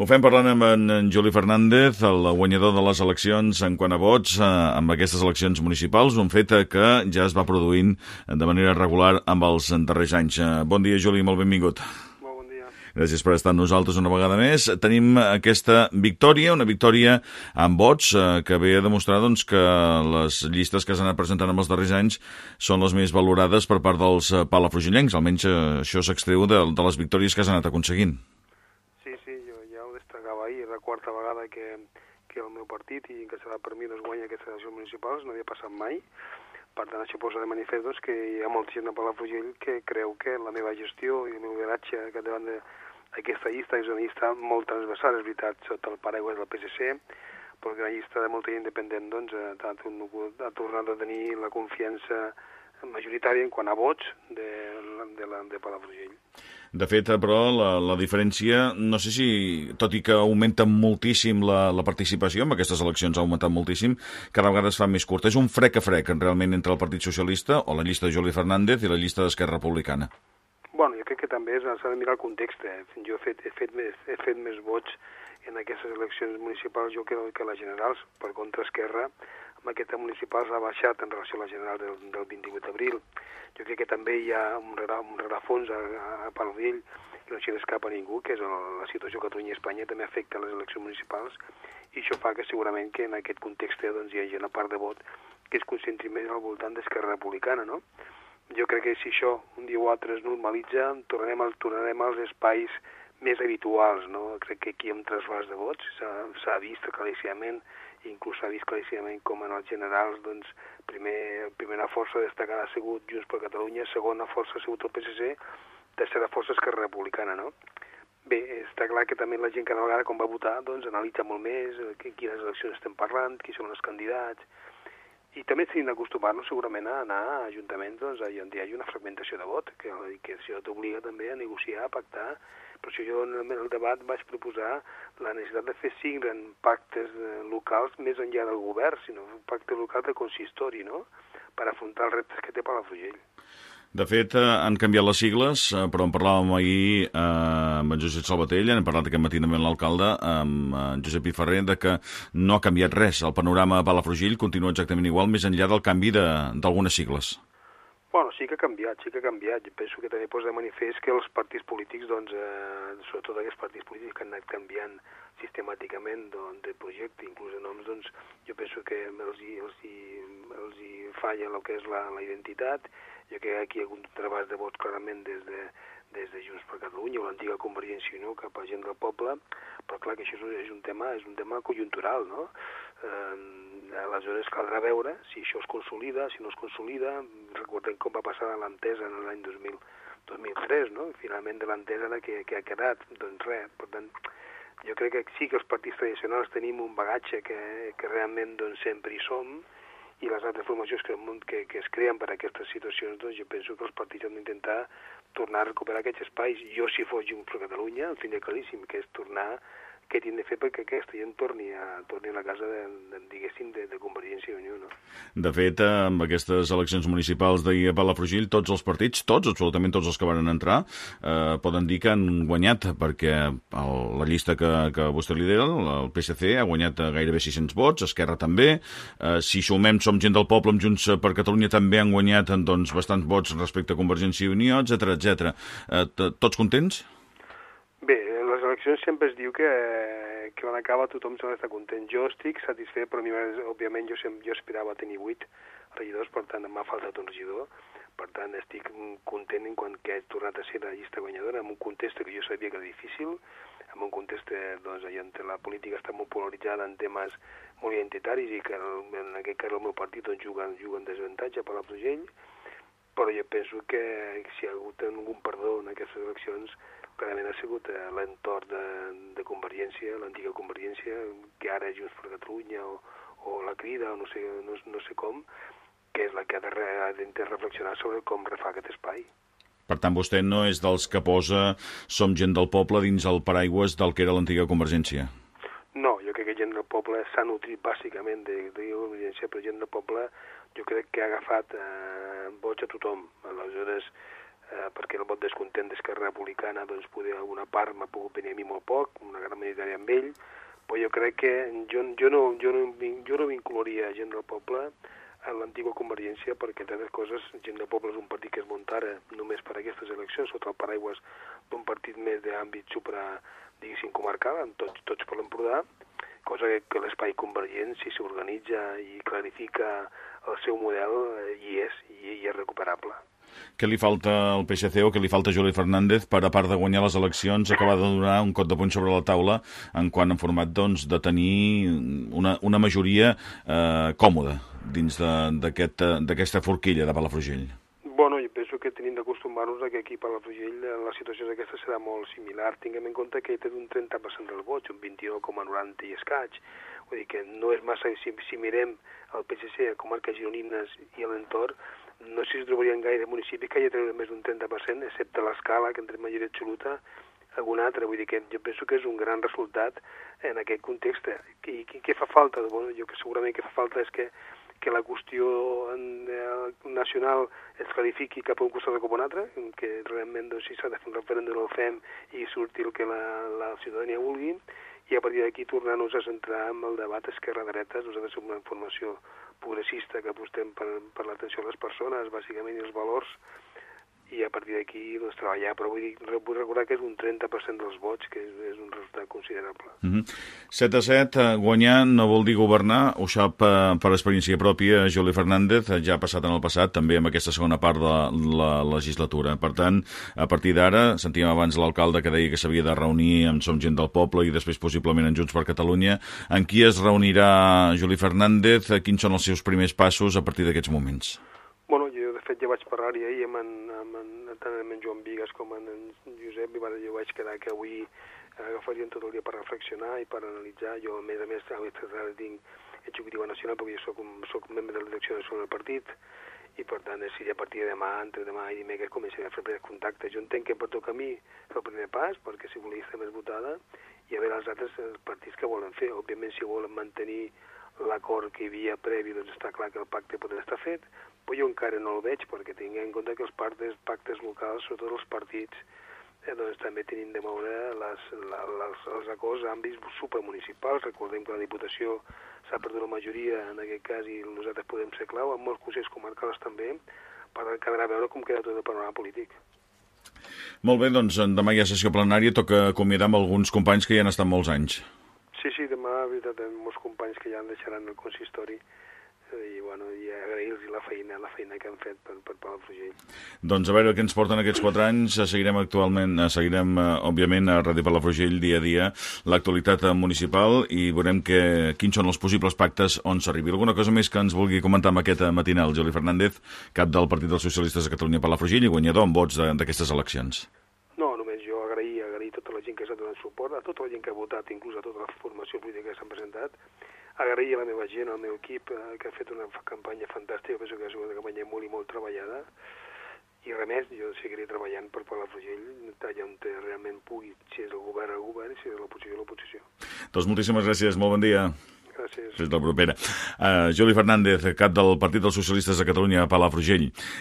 Ho fem parlant amb en Juli Fernández, el guanyador de les eleccions en quant a vots eh, amb aquestes eleccions municipals, un fet que ja es va produint de manera regular amb els darrers anys. Eh, bon dia, Juli, molt benvingut. Molt bon dia. Gràcies per estar amb nosaltres una vegada més. Tenim aquesta victòria, una victòria amb vots eh, que ve a demostrar doncs, que les llistes que s'han anat presentant en els darrers anys són les més valorades per part dels palafrugillencs. Almenys això s'extreu de, de les victòries que s'han anat aconseguint quarta vegada que, que el meu partit i que serà per mi doncs, guanya aquestes eleccions municipals, no havia passat mai. Per tant, això posa de manifest doncs, que hi ha molta gent a Palafrugell que creu que la meva gestió i el meu lideratge que davant d'aquesta llista és una llista molt transversal, és veritat, sota el paraigua del PSC, però que una llista de molta gent independent doncs, ha, ha tornat a tenir la confiança majoritària en quant a vots de, de, la, de Palafrugell. De fet, però, la, la diferència, no sé si, tot i que augmenta moltíssim la, la participació, en aquestes eleccions ha augmentat moltíssim, cada vegada es fa més curta. És un frec a frec, realment, entre el Partit Socialista o la llista de Juli Fernández i la llista d'Esquerra Republicana. Bueno, jo crec que també s'ha de mirar el context. Eh? Jo he fet, he, fet més, he fet més vots en aquestes eleccions municipals jo crec que les generals, per contra Esquerra, amb aquesta municipal ha baixat en relació a la general del, del 28 d'abril. Jo crec que també hi ha un, un rerefons a, a Palvell que no s'hi escapa ningú, que és el, la situació a Catalunya i Espanya també afecta les eleccions municipals i això fa que segurament que en aquest context doncs, hi hagi una part de vot que es concentri més al voltant d'Esquerra Republicana, no? Jo crec que si això un dia o altre es normalitza, tornarem, al, tornarem als espais més habituals, no? Crec que aquí amb trasbars de vots s'ha vist claríssimament inclús s'ha vist claríssimament com en els generals, doncs, primer, primera força destacada ha sigut Junts per Catalunya, segona força ha sigut el PSC, tercera força Esquerra Republicana, no? Bé, està clar que també la gent cada vegada quan va votar doncs, analitza molt més eh, quines eleccions estem parlant, qui són els candidats, i també s'han d'acostumar-nos segurament a anar a ajuntaments doncs, on hi hagi una fragmentació de vot, que, que això t'obliga també a negociar, a pactar, per això jo en el debat vaig proposar la necessitat de fer cinc pactes eh, locals més enllà del govern, sinó un pacte local de consistori, no?, per afrontar els reptes que té Palafrugell. De fet, eh, han canviat les sigles, eh, però en parlàvem ahir eh, amb en Josep Salvatell, hem parlat aquest matí també amb l'alcalde, amb en Josep Piferrer, de que no ha canviat res. El panorama a Palafrugell continua exactament igual, més enllà del canvi d'algunes de, sigles. Bueno, sí que ha canviat, sí que ha canviat. Jo penso que també posa de manifest que els partits polítics, doncs, eh, sobretot aquests partits polítics que han anat canviant sistemàticament doncs, de projecte, inclús de noms, doncs, jo penso que els hi, els hi, els hi falla el que és la, la identitat. Jo crec que aquí hi ha hagut un treball de vots clarament des de, des de Junts per Catalunya o l'antiga Convergència i Unió cap a gent del poble, però clar que això és un tema, és un tema conjuntural, no? Eh, aleshores caldrà veure si això es consolida, si no es consolida. Recordem com va passar l'entesa en l'any 2000, 2003, no? Finalment de l'entesa que, que ha quedat, doncs res. Per tant, jo crec que sí que els partits tradicionals tenim un bagatge que, que realment doncs, sempre hi som, i les altres formacions que, que, que es creen per a aquestes situacions, doncs jo penso que els partits han d'intentar tornar a recuperar aquests espais. Jo, si fos Junts per Catalunya, el tindria claríssim, que és tornar què tinc de fer perquè aquesta gent torni a, torni a la casa, de, de, diguéssim, de, de Convergència i Unió. No? De fet, amb aquestes eleccions municipals d'ahir a Palafrugell, tots els partits, tots, absolutament tots els que van entrar, eh, poden dir que han guanyat, perquè el, la llista que, que vostè lidera, el PSC, ha guanyat gairebé 600 vots, Esquerra també, eh, si sumem Som Gent del Poble amb Junts per Catalunya també han guanyat doncs, bastants vots respecte a Convergència i Unió, etc etc. Eh, tots contents? Bé, eleccions sempre es diu que, que quan acaba tothom s'ha d'estar content. Jo estic satisfet, però mi, òbviament, jo, sempre, jo aspirava a tenir 8 regidors, per tant m'ha faltat un regidor. Per tant, estic content en quant que he tornat a ser la llista guanyadora, en un context que jo sabia que era difícil, en un context doncs, on la política està molt polaritzada en temes molt identitaris i que en aquest cas el meu partit doncs, juga, juga en desavantatge per la Progell, però jo penso que si hi ha hagut algun perdó en aquestes eleccions clarament ha sigut eh, l'entorn de, de Convergència, l'antiga Convergència, que ara és Junts per Catalunya o, o la Crida o no sé, no, no sé com, que és la que ha de, ha de reflexionar sobre com refà aquest espai. Per tant, vostè no és dels que posa Som gent del poble dins el paraigües del que era l'antiga Convergència? No, jo crec que gent del poble s'ha nutrit bàsicament de, de Convergència, però gent del poble jo crec que ha agafat eh, vots a tothom. Aleshores, eh, perquè el vot descontent d'Esquerra Republicana, doncs, poder alguna part m'ha pogut venir a mi molt poc, una gran majoria amb ell, però jo crec que jo, jo, no, jo, no, jo no vincularia gent del poble en l'antiga Convergència perquè, entre altres coses, Gent del Poble és un partit que es munta ara només per aquestes eleccions sota el paraigües d'un partit més d'àmbit supra, diguéssim, comarcal, amb tots, tots per l'Empordà, cosa que, que l'espai convergent, si s'organitza i clarifica el seu model, eh, hi és, i, i és recuperable. Què li falta al PSC o què li falta a Juli Fernández per, a part de guanyar les eleccions, acabar de donar un cot de puny sobre la taula en quant en format doncs, de tenir una, una majoria eh, còmoda dins d'aquesta aquest, forquilla de Palafrugell? Bueno, jo penso que tenim d'acostumar-nos que aquí a Palafrugell la situació d'aquesta serà molt similar. Tinguem en compte que té un 30% del vot, un 29,90 i escaig. Vull dir que no és massa... Si, si mirem el PSC a comarques gironines i a l'entorn, no sé si trobarien gaire municipis que hagi treure més d'un 30%, excepte l'escala, que entre majoria absoluta, algun altre. Vull dir que jo penso que és un gran resultat en aquest context. I, i què fa falta? Bueno, jo que segurament que fa falta és que que la qüestió eh, nacional es clarifiqui cap a un costat a un altre, que realment doncs, si s'ha de fer un referèndum el fem i surti el que la, la ciutadania vulgui, i a partir d'aquí tornar-nos a centrar en el debat esquerra-dreta. Nosaltres som una informació progressista que apostem per, per l'atenció a les persones, bàsicament, i els valors, i a partir d'aquí doncs, treballar, però vull, dir, vull recordar que és un 30% dels vots, que és, és un resultat considerable. Mm -hmm. 7 a 7, eh, guanyar no vol dir governar, ho sap eh, per experiència pròpia Juli Fernández, ja ha passat en el passat, també amb aquesta segona part de la, la legislatura. Per tant, a partir d'ara, sentíem abans l'alcalde que deia que s'havia de reunir amb Som Gent del Poble i després possiblement en Junts per Catalunya. En qui es reunirà Juli Fernández? Quins són els seus primers passos a partir d'aquests moments? Bueno, ja vaig parlar-hi ahir amb, en, amb, en, tant amb en Joan Vigues com amb en Josep i jo vaig quedar que avui agafarien tot el dia per reflexionar i per analitzar. Jo, a més a més, ara tinc executiva nacional perquè jo soc, un, soc membre de la direcció nacional del partit i per tant si a partir de demà, entre demà i dimecres començaré a fer primers contactes. Jo entenc que per tot camí fer el primer pas perquè si volia estar més votada i a veure els altres partits que volen fer. Òbviament si volen mantenir l'acord que hi havia previ, doncs està clar que el pacte pot estar fet, però jo encara no el veig perquè tinc en compte que els pactes, pactes locals, sobretot els partits, eh, doncs també tenim de moure les, la, les, els acords a àmbits supramunicipals. Recordem que la Diputació s'ha perdut la majoria en aquest cas i nosaltres podem ser clau, amb molts consells comarcals també, per quedarà a veure com queda tot el panorama polític. Molt bé, doncs demà hi ha sessió plenària, toca acomiadar amb alguns companys que hi han estat molts anys. Sí, sí, demà, veritat, molts companys que ja en deixaran el consistori i, bueno, i agrair-los la feina, la feina que han fet per, per Palafrugell. Doncs a veure què ens porten aquests quatre anys. Seguirem actualment, eh, seguirem, eh, òbviament, a Ràdio Palafrugell dia a dia l'actualitat municipal i veurem que, quins són els possibles pactes on s'arribi. Alguna cosa més que ens vulgui comentar amb aquest matinal, Joli Fernández, cap del Partit dels Socialistes de Catalunya Palafrugell i guanyador amb vots d'aquestes eleccions tota la gent que s'ha donat suport, a tota la gent que ha votat, inclús a tota la formació política que s'han presentat, agrair a la meva gent, al meu equip, eh, que ha fet una campanya fantàstica, penso que ha sigut una campanya molt i molt treballada, i res més, jo seguiré treballant per Palafrugell, allà on realment pugui, si és el govern, el govern, si és l'oposició, l'oposició. Doncs moltíssimes gràcies, molt bon dia. Gràcies. De la propera. Uh, Juli Fernández, cap del Partit dels Socialistes de Catalunya a Palafrugell.